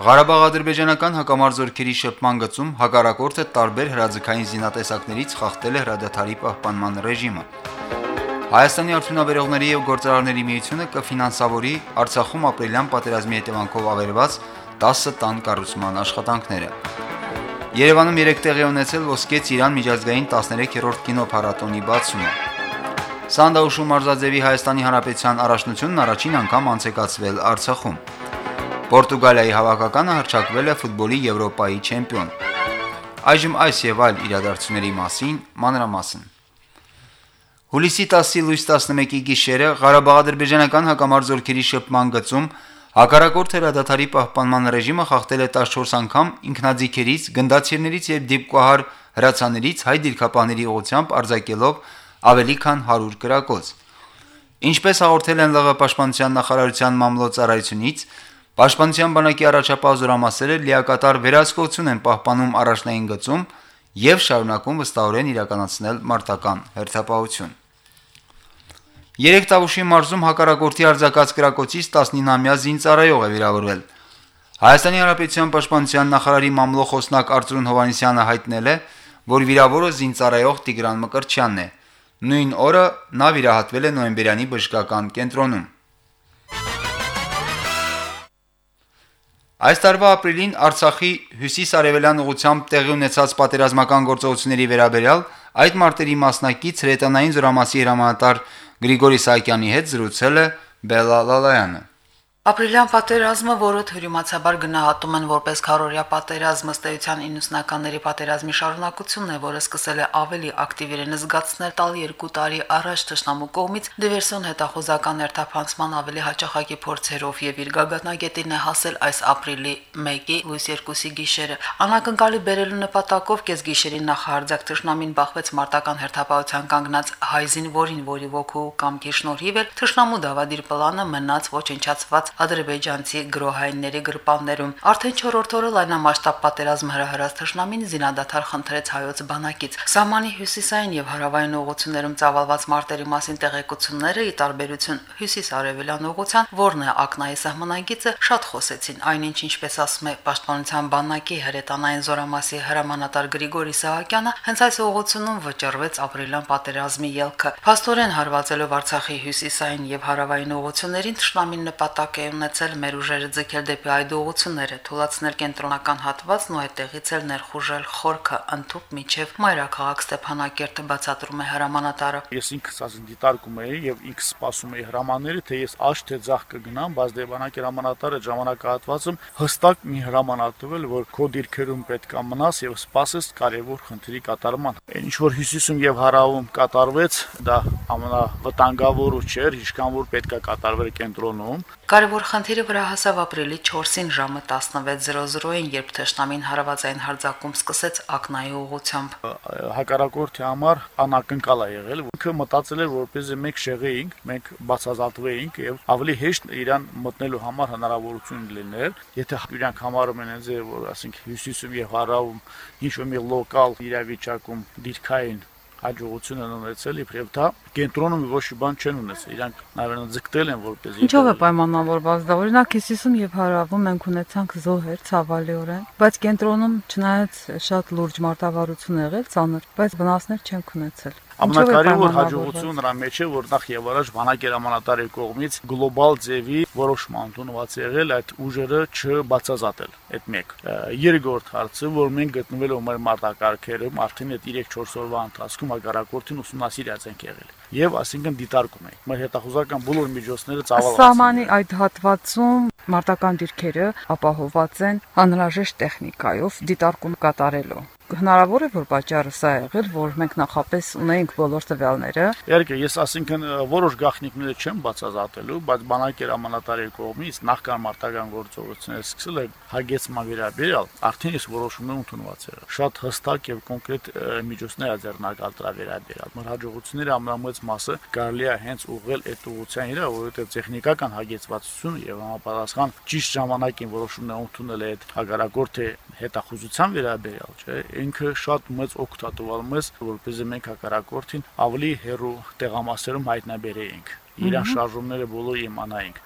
Ղարաբաղ-ադրբեջանական հակամարձօրքերի շփման գծում հակառակորդը տարբեր հրաձգային զինատեսակներից խախտել է հրադադարի պահպանման ռեժիմը։ Հայաստանի արդյունաբերողների եւ գործարարների միությունը կֆինանսավորի Արցախում ապրիլյան պատերազմի հետևանքով ավերված 10 տան կառուցման աշխատանքները։ Երևանում 3 տեղի ունեցել ոսկե Ծիրան միջազգային 13-րդ կինոփառատոնի բացումը։ Սանդաուշու մարզաձևի Հայաստանի Հանրապետության առաջնությունն առաջին անգամ անցեկացվել Արցախում։ Պորտուգալիայի հավաքականը հրճակվել է ֆուտբոլի Եվրոպայի չեմպիոն։ Այժմ այս եւ այլ իրադարձությունների մասին մանրամասն։ Հուլիսի 10-ի լույս 11-ի գիշերը Ղարաբաղ-ադրբեջանական հակամարձօրքերի շփման գծում հակառակորդ հրադադարի պահպանման ռեժիմը խախտել է 14 անգամ ինքնաձիգերից, գնդացիրներից եւ դիպկահար հրացաներից հայ դիրքապահների ուղությամբ արձակելով ավելի քան 100 կրակոց։ Ինչպես հաղորդել են ԼՂ պաշտպանության նախարարության մամլոյցարայությունից, Պաշտպանության բանակի առաջապահ զորամասերը լիակատար վերահսկողություն են պահպանում առաջնային գծում եւ շարունակում վստահորեն իրականացնել մարտական հերթապահություն։ Երեք տավուշի մարզում հակառակորդի արձակած կրակոցից 19-ամյա զինծառայող է վիրավորվել։ Հայաստանի Հանրապետության պաշտպանության նախարարի մամլո խոսնակ Արծրուն Հովանեսյանը հայտնել է, որ վիրավորը զինծառայող Տիգրան Մկրտչյանն է։ Նույն օրը նա վիրահատվել է նոյեմբերյանի բժշկական կենտրոնում։ Այս տարվա ապրիլին Արցախի հյուսիս-արևելյան ուղությամբ տեղի ունեցած պատերազմական գործողությունների վերաբերյալ այդ մարտերի մասնակից հրետանային զորամասի հրամանատար Գրիգորի Սահակյանի հետ զրուցել է Բելալալայանը։ Ապրիլյան պատերազմը, որը թյուրիմացաբար գնահատում են որպես քարորիա պատերազմ, ըստ էության 90-ականների պատերազմի շարունակությունն է, որը սկսել է ավելի ակտիվ իրեն զգացնել տալ 2 տարի առաջ ճշնամու կողմից դիվերսիոն հետախուզական երթափանցման ավելի հաճախակի փորձերով եւ իր գագաթնագետին է հասել այս ապրիլի 1-ի լույս 2-ի գիշերը։ Անակնկալի բերելու նպատակով կեսգիշերին նախահարձակ ճշնամին բախվեց մարտական հերթապահության կանգնած հայզին, որին որի ոգու կամ գիշնորհիվ էր ճշնամու դավադիր պլանը մնաց ոչնչացված ադրբեջանցի գրոհայինների գրպաններում։ Արդեն 4-րդ օրը լայնամասշտաբ պատերազմ հրահրած թշնամին զինադադար խնդրեց հայոց բանակից։ Սահմանի հյուսիսային եւ հարավային ուղություններում ծավալված մարտերի մասին տեղեկությունները՝ ի տարբերություն հյուսիս-արևելյան ուղության, որն է Ակնայի սահմանագիծը, շատ խոսեցին։ Այնինչ, ինչպես ասում է Պաշտպանության բանակի հրետանային զորամասի հրամանատար Գրիգորի Սահակյանը, հենց այս ուղությունում վճռվեց ապրիլյան պատերազմի ելքը։ Փաստորեն հարվածելով Արցախի հյուսիսային եւ հարավային ուղություններին թշնամին նպատակ է ունեցել մեր ուժերը ձգել դեպի այդ ուղությունները, թույլաtsնել կենտրոնական հատվածն ու այդտեղից էլ ներխուժել խորքը ընդཐུպ միջև մայրաքաղաք Ստեփանակերտը բացատրում է հրամանատարը։ Ես ինքս ասին դիտարկում էի եւ ինքս սպասում էի հրամանները, թե ես աշ թե ձախ կգնամ, բայց դեպանակի հրամանատարը ժամանակահատվածում հստակ մի հրամանա տվել, որ քո դիրքերում պետք է մնաս եւ սպասես կարևոր խնդրի կատարման։ Ինչ որ հյուսիսում եւ հարավում կատարվեց, դա ամենավտանգավորը չէր, ինչքան որ պետք է կատարվեր կենտրոնում։ Կարևոր խնդիրը վրա հասավ ապրիլի 4-ին ժամը 16:00-ին, երբ Թեշնամին հարվածային հարձակում սկսեց Ակնայի ուղությամբ։ Հակառակորդի համար անակնկալ է եղել, ինքը մտածել էր, որպեսզի մենք շեղեինք, մենք բացազատվեինք եւ ավելի հեշտ իրան մտնելու համար հնարավորություն լիներ, եթե իրանք համարում են ձեր, որ ասենք հյուսիսում եւ հարավում ինչ որ մի լոկալ իրավիճակում դիրքային հաջողություն են ունեցել իբրև դա կենտրոնում ոչ մի բան չեն ունեցել իրանք նայեն ձգտել են որպեսզի Ինչով է պայմանավորված դա օրինակ հյուսիսում եւ հարավում մենք ունեցանք զոհեր ցավալիորեն բայց կենտրոնում չնայած շատ լուրջ մարտավարություն եղել ցաներ բայց վնասներ չենք ունեցել Ամենակարևոր հաջողությունը նրա մեջ է, որ նախ եւ առաջ բանակի հրամանատարի կողմից գլոբալ ձևի որոշման ընդունված եղել այդ ուժերը չբացազատել։ Այդ մեկ։ Երկրորդ հարցը, որ մենք գտնվել ենք մեր մարտակարգերում արդեն այդ 3-4 օրվա ընթացքում հակառակորդին ուսումնասիրած ենք եղել եւ ասինքն դիտարկում ենք։ Մեր հետախուզական բոլոր միջոցները ծավալված են։ Սահմանի այդ հատվածում մարտական դիրքերը ապահոված են անհրաժեշտ տեխնիկայով դիտարկում կատարելու։ Հնարավոր է, որ պատճառը սա է եղել, որ մենք նախապես ունենք բոլոր տվյալները։ Իհարկե, ես ասինքն որոշ գաղտնիքները չեմ բացազատելու, բայց բանակեր ամանատարի կողմից նախքան մարտական գործողությունները սկսել է հագեցման վերաբերյալ արդեն ես որոշումներ ընդունված եղել։ Շատ հստակ եւ կոնկրետ միջոցներ աձեռնարկալ դրա վերաբերյալ։ Մեր հաջողությունների ամենամեծ մասը կարելի է հենց ուղղել այդ ուղղության իրա, որովհետեւ տեխնիկական հագեցվածություն եւ համապատասխան ճիշտ ժամանակին որոշումներ ընդունել է այդ հագարակորթե հետախուզության վերաբերյալ, չէ, ինքը շատ մեծ օգուտ է որպեսզի մենք հակառակորդին ավելի հերո տեղամասերում հայտնաբերեինք իրան շարժումները բոլորը իմանայինք։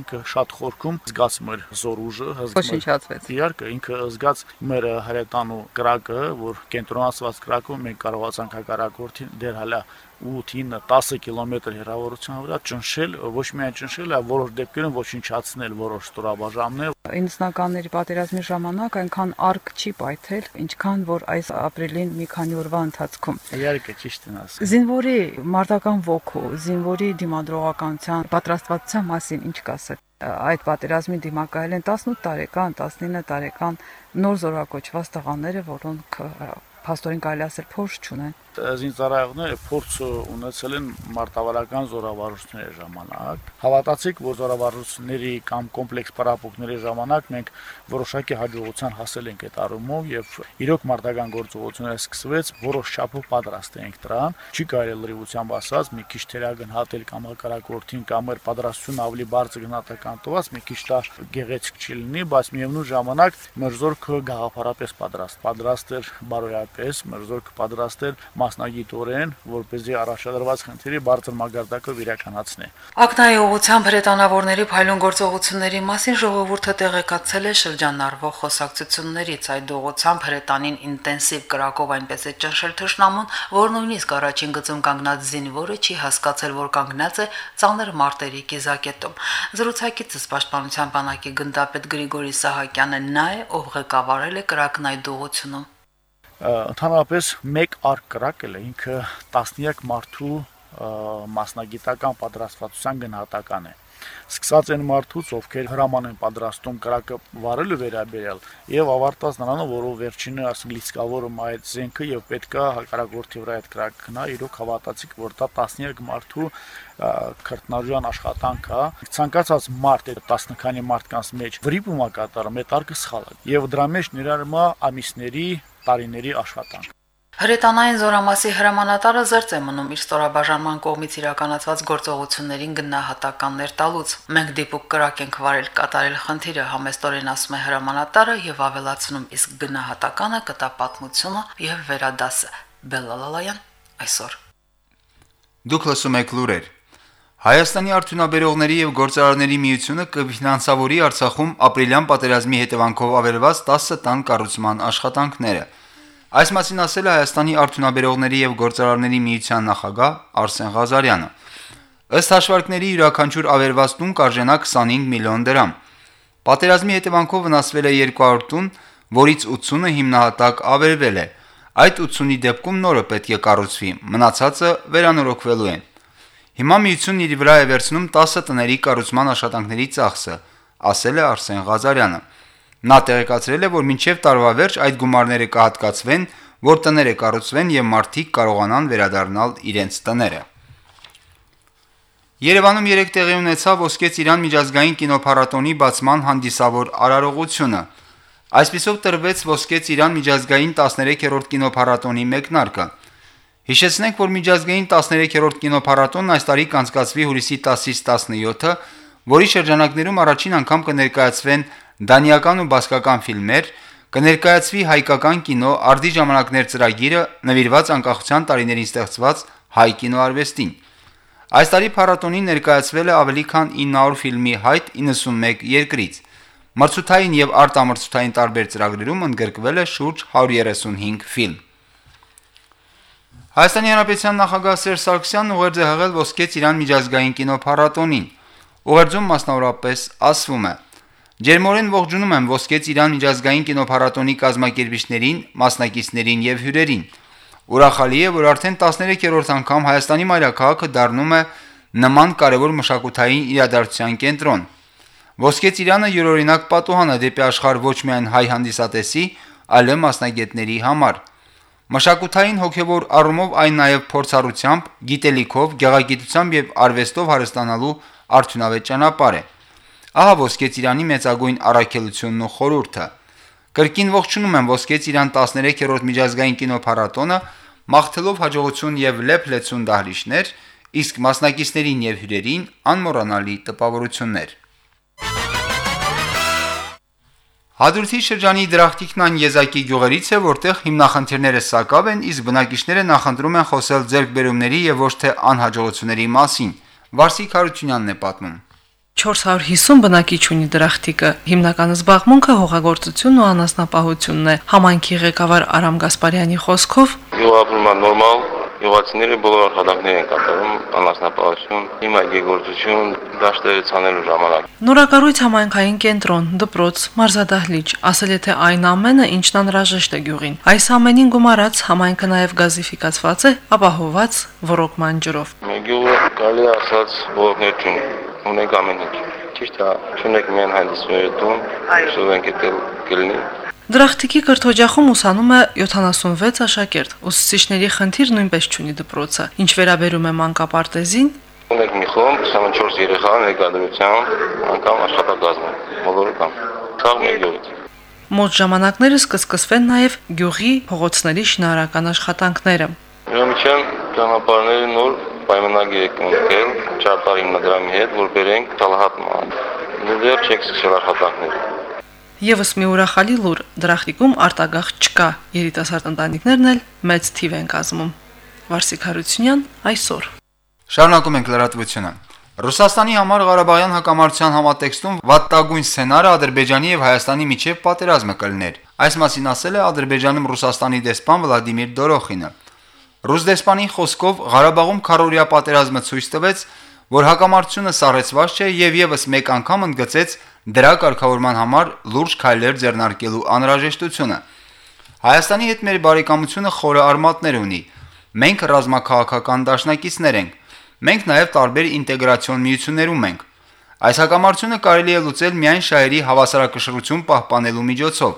Ինքը շատ խորքում զգաց մեր զորուժը, հզգաց։ Իհարկե ինքը զգաց մեր հրետանու կրակը, որ կենտրոնացված կրակում մենք կարողացանք հակառակորդին դեր հալա 8-9-10 կիլոմետր հեռավորության վրա ճնշել, ոչ միայն ճնշել, այլ որոշ դեպքերում ոչնչացնել որոշ ստորաբաժաններ։ 90-ականների պատերազմի ժամանակ այնքան արկ չի պայթել, ինչքան որ այս ապրիլին մի քանի օրվա ընթացքում։ Իհարկե ճիշտ են ասում։ Զինվորի մարտական ոգու, զինվորի դիմադրողականության, պատրաստվածության մասին ինչ կասեք այդ պատերազմի դիմակայել են 18 տարեկան, 19 տարեկան նոր զորակոչված տղաները, որոնք փաստորեն կարելի ասել փորձ չունեն զինծառայողները փորձ ունեցել են մարտավարական զորավարժությունների ժամանակ։ Հավատացիք, որ զորավարժությունների կամ կոմպլեքս պարապմունքների ժամանակ մենք որոշակի հաջողության հասել ենք այդ առումով եւ իրոք մարտական գործողությունները սկսվեց, որոշ չափով պատրաստ էինք դրան։ Չի կարելի լրիվությամբ ասած, մի քիչ թերագնահատել կամ հակառակորդին կամ մեր պատրաստությունը ավելի բարձր գնահատական տված, մի քիչ դա գեղեցիկ չի լինի, բայց միևնույն ժամանակ մեր զորքը գաղափարապես պատրաստ։ Պատրաստ էր բարոյապես, մեր զորքը պատրաստ էր մասնագիտորեն, որ เป զի առաջադրված խնդիրի բարձր մագարտակը իրականացնի։ Ակնայի ուղությամբ հրետանավորների փայլուն գործողությունների մասին ժողովուրդը տեղեկացել է շրջանառվող խոսակցություններից այդ ուղությամբ հրետանին ինտենսիվ կրակով այնպես է ճնշել թշնամուն, որ նույնիսկ առաջին գծում կանգնած զինվորը չի հասկացել, որ կանգնած է ծանր մարտերի կիզակետում։ Զրուցակիցս պաշտպանության բանակի գնդապետ Գրիգորի Սահակյանը նա է, ով ղեկավարել է կրակն այդ ուղությունում ընդհանրապես մեկ արկ կրակել է ինքը տասնյակ մարդու մասնագիտական պատրաստվածության գնահատական է սկսած են մարդուց, ովքեր հրաման են պատրաստում կրակը վարելու վերաբերյալ եւ ավարտած նրանով, որով վերջինը ասենք լիցկավորում այդ զենքը եւ պետքա հակարակորթի վրա այդ կրակը գնա, իրոք հավատացիք, որ դա տասնյակ մարդու քրտնարժան աշխատանք է ցանկացած մարդ այդ 10 քանի մարդկանց մեջ վրիպում է կատարում այդ արկը սխալ է եւ դրա մեջ ներառում է ամիսների տարիների աշխատանք Հրետանային զորամասի հրամանատարը զերծ է մնում իր ստորաբաժանման կողմից իրականացված գործողություններին գնահատականներ տալուց։ Մենք դիպուկ կրակ ենք վարել կատարել խնդիրը համեստորեն ասում է հրամանատարը եւ ավելացնում իսկ գնահատականը կտա պատմությունը եւ վերադասը։ Բելալալայան այսօր։ Դուք լսում եք լուրեր։ Հայաստանի արդյունաբերողների եւ գործարարների միությունը կֆինանսավորի Արցախում ապրիլյան պատերազմի հետևանքով ավերված 10 տան կառուցման աշխատանքները։ Այս մասին ասել է Հայաստանի արդյունաբերողների եւ գործարարների միության նախագահ Արսեն Ղազարյանը։ Ըստ հաշվարկների յուրաքանչյուր ավերված տուն կարժենա 25 միլիոն դրամ։ Պատերազմի հետևանքով վնասվել է 200 տուն, որից 80-ը հիմնահատակ ավերվել է։ Այդ 80-ի դեպքում նորը պետք է կառուցվի, մնացածը վերանորոգվելու են։ Հիմա միությունն իր վրա է վերցնում 10 տների կառուցման աշխատանքների ծախսը, ասել է Արսեն Ղազարյանը։ Նա տեղեկացրել է, որ մինչև տարվա վերջ այդ գումարները կհատկացվեն, որ տները կառուցվեն եւ մարդիկ կարողանան վերադառնալ իրենց տները։ Երևանում երեք տեղի ունեցավ Ոսկե Ծիրան միջազգային կինոփառատոնի բացման հանդիսավոր արարողությունը։ Այսպիսով տրվեց Ոսկե Ծիրան միջազգային 13-րդ կինոփառատոնի մեկնարկը։ Հիշեցնենք, որ միջազգային 13-րդ կինոփառատոնն այս տարի կանցկացվի հուլիսի 10-ից 17-ը, որի շրջանակներում առաջին անգամ կներկայացվեն դանիական ու բասկական ֆիլմեր, կներկայացվի հայկական կինո արդի ժամանակներ ծրագիրը նվիրված անկախության տարիներին ստեղծված հայ կինոարվեստին։ Այս տարի փառատոնին ներկայացվել է ավելի քան 900 ֆիլմի հայտ 91 երկրից։ Մրցութային եւ արտամրցութային տարբեր ծրագրերում ընդգրկվել է շուրջ 135 ֆիլմ։ Հայաստանի Հանրապետության նախագահ Սերժ Սարգսյանն ուղերձ է հղել Ոսկե Ծիրան միջազգային կինոփառատոնին։ Ուղերձում մասնավորապես ասվում է. Ջերմորեն ողջունում եմ Ոսկե Ծիրան միջազգային կինոփառատոնի կազմակերպիչներին, մասնակիցներին եւ հյուրերին։ Ուրախալի է, որ արդեն 13-րդ անգամ Հայաստանի մայրաքաղաքը դառնում է նման կարևոր մշակութային իրադարձության կենտրոն։ Ոսկե Ծիրանը յուրօրինակ պատուհան է դեպի աշխարհ ոչ միայն հայ հանդիսատեսի, այլ մասնագետների համար։ Մշակութային հոգևոր առումով այն նաև փորձառությամբ, գիտելիքով, գեղագիտությամբ եւ արվեստով հարստանալու արդյունավետ ճանապարհ է։ Ահա Ոսկե Ծիրանի մեծագույն առաքելությունն ու խորհուրդը։ Կրկին ողջունում եմ Ոսկե Ծիրան 13-րդ միջազգային կինոփառատոնը, մաղթելով հաջողություն եւ լեփ-լեցուն դահլիճներ, իսկ մասնակիցներին եւ հյուրերին անմոռանալի տպավորություններ։ Հադրութի շրջանի դրախտիկն այն եզակի գյուղերից է, որտեղ հիմնախնդիրները սակավ են, իսկ բնակիչները նախընտրում են խոսել ձերբերումների եւ ոչ թե անհաջողությունների մասին։ Վարսիկ Հարությունյանն է պատմում։ 450 բնակիչ ունի դրախտիկը։ Հիմնական զբաղմունքը հողագործությունն ու անասնապահությունն է։ Համայնքի ղեկավար Արամ Գասպարյանի խոսքով Յուղապրումա նորմալ Յուղացիները բոլոր աշխատանքներ են կատարում, անասնապահություն, հիմագեգործություն, դաշտերը ցանելու ժամանակ։ Նորակառույց համայնքային կենտրոն, դպրոց, մարզադահլիճ, ասել է թե այն ամենը, ինչն անհրաժեշտ է գյուղին։ Այս ամենին գումարած համայնքը նաև գազիֆիկացված է, ապահոված ռոռոկման ջրով։ գյուղը կարելի ասած չունի, ունենք ամեն ինչ։ Ճիշտ է, չունենք միայն հանդիսները տուն, շուտով ենք դել կլինի, Դրախտիկի կրթօջախում ուսանում է 76 աշակերտ։ Ուսուցիչների խնդիր նույնպես չունի դպրոցը։ Ինչ վերաբերում է մանկապարտեզին, ունենք մի խումբ 24 երեխա ներկայությամբ, անգամ աշխատակազմը, բոլորը կան։ Ցավ գյուղից։ մոտ ժամանակներս կսկսվեն նաև գյուղի փողոցների շինարարական աշխատանքները։ Ուրեմն ճանապարհները նոր պայմանագիր եք ունկել ճարտարի հիմնադրամի հետ, որ բերենք Թալհատման։ Դեռ չեք սկսել աշխատանքները։ Եվս մի ուրախալի լուր դրախտիկում արտագաղթ չկա։ Երիտասարդ ընտանիքներն էլ մեծ թիվ են կազմում։ Վարսիկ Հարությունյան այսօր։ Շարունակում ենք լրատվությունը։ Ռուսաստանի համար Ղարաբաղյան հակամարտության համատեքստում վատտագույն սցենարը Ադրբեջանի եւ Հայաստանի միջև պատերազմը կլներ։ Այս մասին ասել է Ադրբեջանում Ռուսաստանի դեսպան Վլադիմիր Դորոխինը։ Ռուս դեսպանի խոսքով Ղարաբաղում քարորիա պատերազմը ցույց տվեց, որ հակամարտությունը սառեցված չէ եւ եւս մեկ անգամ ընդգծեց դրա կարգավորման համար լուրջ քայլեր ձեռնարկելու անհրաժեշտությունը։ Հայաստանի հետ մեր բարեկամությունը խորը արմատներ ունի։ Մենք ռազմաքաղաքական դաշնակիցներ ենք։ Մենք նաև տարբեր ինտեգրացիոն միություններում ենք։ Այս հակամարտությունը կարելի է լուծել միայն շահերի հավասարակշռություն պահպանելու միջոցով։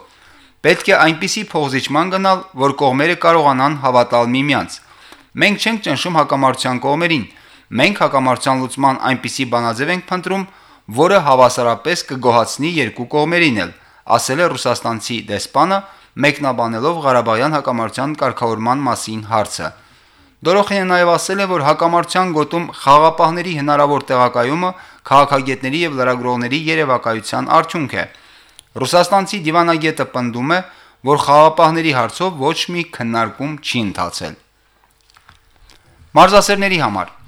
Պետք է այնպիսի փոխզիջման գնալ, որ կողմերը կարողանան հավատալ միմյանց։ Մենք չենք ճնշում հակամարտության կողմերին։ Մենք հակամարտության լուծման այնպիսի բանաձև ենք փնտրում, որը հավասարապես կգոհացնի երկու կողմերին էլ, ասել է ռուսաստանցի դեսպանը, մեկնաբանելով Ղարաբաղյան հակամարտության կարգավորման մասին հարցը։ Դորոխինը նաև ասել է, որ հակամարտության գոտում խաղապահների հնարավոր տեղակայումը քաղաքագետների եւ լրագրողների երևակայության արդյունք է։ Ռուսաստանցի դիվանագետը պնդում է, որ խաղապահների հարցով ոչ մի քննարկում չի ընթացել։ Մարզասերների համար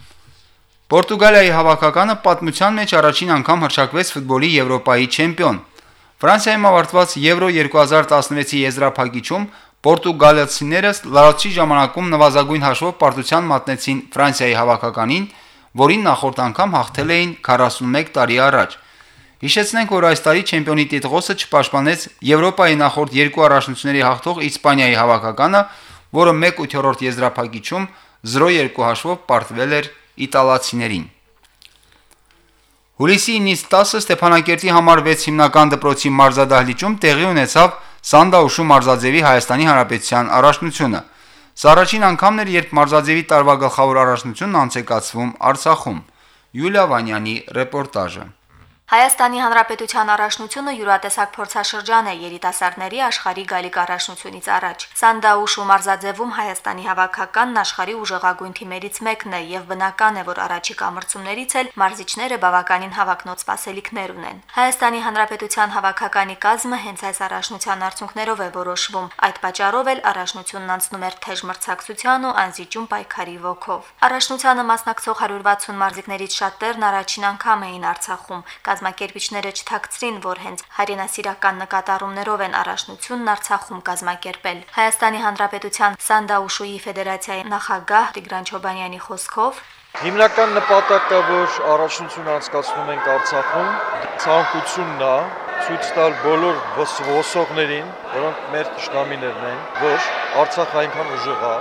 Պորտուգալիայի հավաքականը պատմության մեջ առաջին անգամ հրճակվեց ֆուտբոլի Եվրոպայի չեմպիոն։ Ֆրանսիայում ավարտված Եվրո 2016-ի եզրափակիչում Պորտուգալացիները լարացի ժամանակում նվազագույն հաշվով պարտության մատնեցին Ֆրանսիայի հավաքականին, որին նախորդ անգամ հաղթել էին 41 տարի առաջ։ Հիշեցնենք, որ այս տարի չեմպիոնի տիտղոսը չպաշտպանեց Եվրոպայի նախորդ երկու առաջնությունների հաղթող Իսպանիայի հավաքականը, որը 1/8 եզրափակիչում 0-2 հաշվով պարտվել էր իտալացիներին։ Հուլիսի 9-ից 10-ը Ստեփանակերտի համար 6 հիմնական դպրոցի մարզադահլիճում տեղի ունեցավ Սանդաուշու մարզաձևի Հայաստանի Հանրապետության առաջնությունը։ Սա առաջին անգամն էր, երբ մարզաձևի տարվա գլխավոր առաջնությունն անցեկացվում Արցախում։ Յուլիա Վանյանի ռեպորտաժը։ Հայաստանի Հանրապետության առաջնությունը յուրատեսակ փորձաշրջան է երիտասարդների աշխարհի գալիք առաջնությունից առաջ։ Սանդաուշ ու Մարզաձևում Հայաստանի հավաքականն աշխարհի ուժեղագույն թիմերից մեկն է եւ բնական է, որ առաջիկա մրցումներից էլ մարզիչները բավականին հավակնոտ սպասելիքներ ունեն։ Հայաստանի Հանրապետության հավաքականի կազմը հենց այս առաջնության արդյունքներով է որոշվում։ Այդ պատճառով էլ առաջնությունն անցնում էր թեժ մրցակցության ու անզիջում պայքարի ոգով։ Առաջնությանը մասնակցող 160 մարզիկներից շատերն առաջին անգամ էին Արցախում կազմակերպիչները չթաքցրին, որ հենց հայրենասիրական նկատառումներով են առաջնությունն Արցախում կազմակերպել։ Հայաստանի Հանրապետության Սանդաուշուի ֆեդերացիայի նախագահ Տիգրան Չոբանյանի խոսքով Հիմնական նպատակը, որ առաջնություն անցկացնում ենք Արցախում, ցանկությունն է ցույց տալ բոլոր ոսողներին, որոնք մեր ճշտամիներն են, որ Արցախը այնքան ուժեղ է,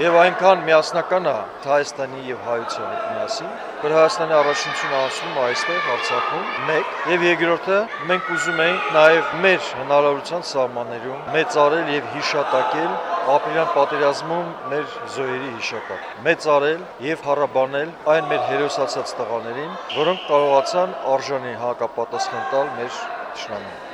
եւ այնքան միասնական է Հայաստանի եւ հայության հետ միասին, որ Հայաստանի առաջնությունը ասում այստեղ Արցախում 1 եւ երկրորդը մենք ուզում ենք նաեւ մեր հնարավորության սահմաններում մեծարել եւ հիշատակել ապրիլյան պատերազմում մեր զոհերի հիշատակ։ Մեծարել եւ հարաբանել այն մեր հերոսացած տղաներին, որոնք կարողացան արժանի հակապատասխան տալ մեր ճշնամին։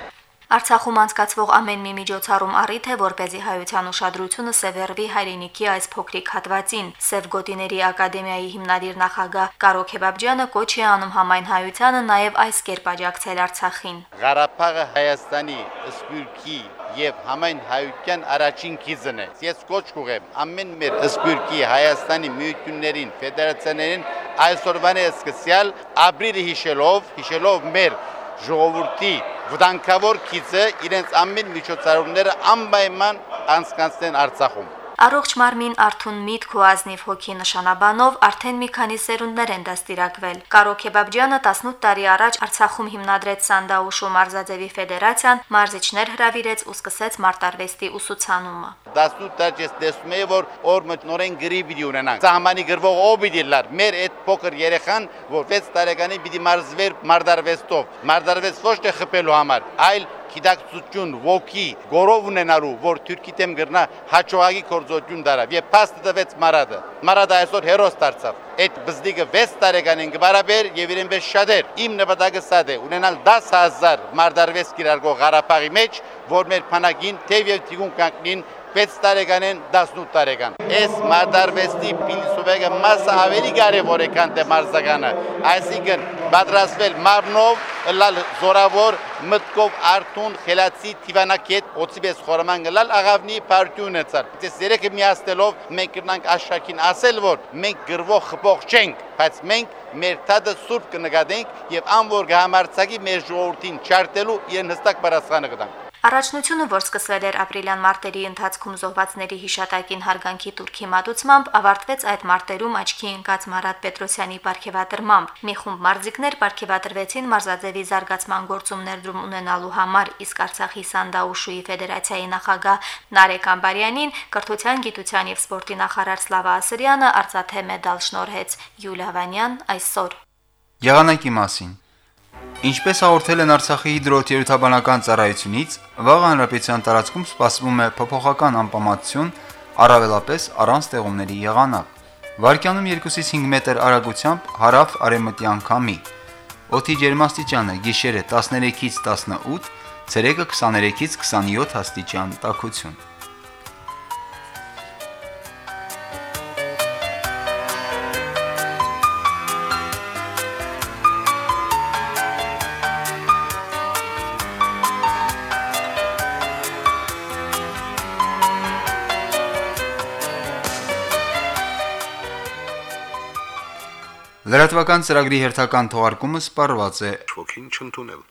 Արցախում անցկացվող ամեն մի միջոցառում առիթ է, որ เป զի հայության ուշադրությունը սևեռվի հայրենիքի այս փոքրիկ հատվածին։ Սև գոտիների ակադեմիայի հիմնադիր նախագահ Կարո Քեբաբջյանը կոչ է անում համայն հայությանը նաև այս կերպ աջակցել Արցախին։ Ղարաբաղը Հայաստանի սպյուրքի եւ համայն հայության առաջին քիզն է։ Ես կոչ կուղեմ ամեն մեր սպյուրքի Հայաստանի միություններին, ֆեդերացիաներին այսօրվան է սկսյալ ապրիլը հիշելով, հիշելով մեր ժողովրդի վտանգավոր քիծը իրենց ամեն միջոցառումները անպայման անցկացնեն Արցախում։ Առողջ մարմին արթուն միտք ու ազնիվ հոգի նշանաբանով արդեն մի քանի սերունդներ են դաստիարակվել։ Կարո Քեբաբջյանը 18 տարի առաջ Արցախում հիմնադրեց Սանդաուշու մարզաձևի ֆեդերացիան, մարզիչներ հրավիրեց ու սկսեց մարտարվեստի ուսուցանումը։ 18 տարի ես տեսնում եմ որ օր մտնորեն գրի պիտի ունենանք։ Սահմանի գրվող ով պիտի լար։ Մեր այդ փոքր երեխան, որ 6 տարեկանի պիտի մարզվեր մարտարվեստով։ Մարտարվեստ ոչ թե խփելու համար, այլ գիտակցություն, ոգի, գորով ունենալու, որ Թուրքի դեմ գրնա հաջողակի կորձություն դարավ եւ փաստը տվեց Մարադը։ Մարադը այսօր հերոս դարձավ։ Այդ բզդիկը 6 տարեկանին գբարաբեր եւ իրեն պես շատեր։ Իմ նպատակը սա է՝ ունենալ 10000 մարդարվես կիրարգող Ղարաբաղի մեջ, որ մեր փանակին թեև եւ թիգուն կանգնին 6 տարեկանեն 18 տարեկան։ Այս մարտարվեստի փիլիսոփայը մասը ավելի կարևոր է քան թե մարզականը։ Այսինքն պատրաստվել մարմնով, լալ զորավոր մտքով արթուն խելացի տիվանակետ օծիպես խորաման գլալ աղավնի պարտյունը ցար։ Դες երեքը միացնելով մենք կնանք աշխակին ասել որ մենք գրվող խփող չենք, բայց մենք մեր տադը սուրբ կնկատենք եւ անոր գամարցակի մեր ժողովրդին չարտելու իրեն հստակ պատասխանը կտանք։ Առաջնությունը, որ սկսվել էր ապրիլյան-մարտերի ընթացքում զոհվածների հիշատակին հարգանքի турքի մատուցմամբ, ավարտվեց այդ մարտերում աչքի ընկած Մարատ Պետրոսյանի ապարքեվատրմամբ։ Մի խումբ մարզիկներ ապարքեվատրվեցին մարզաձևի զարգացման գործում ներդրում ունենալու համար, իսկ Արցախի Սանդաուշուի ֆեդերացիայի նախագահ Նարեկ Ամբարյանին կրթության, գիտության եւ սպորտի նախարար Սլավա Ասրյանը արծաթե մեդալ շնորհեց։ Յուլիա Վանյան այսօր Եղանակի մասին Ինչպես հաղորդել են Արցախի հիդրոթերապևտաբանական ծառայությունից, վաղ հանրապետության տարածքում սպասվում է փոփոխական անպամատություն, առավելապես առանց տեղումների եղանակ։ Վարկյանում 2-ից 5 մետր արագությամբ հարավ արևմտյան քամի։ Օդի ջերմաստիճանը՝ գիշերը 13-ից 18, ցերեկը 23-ից 27 աստիճան տաքություն։ Լրատվական ծրագրի հերթական թողարկումը սպառված է։ Շոքին չընդունել։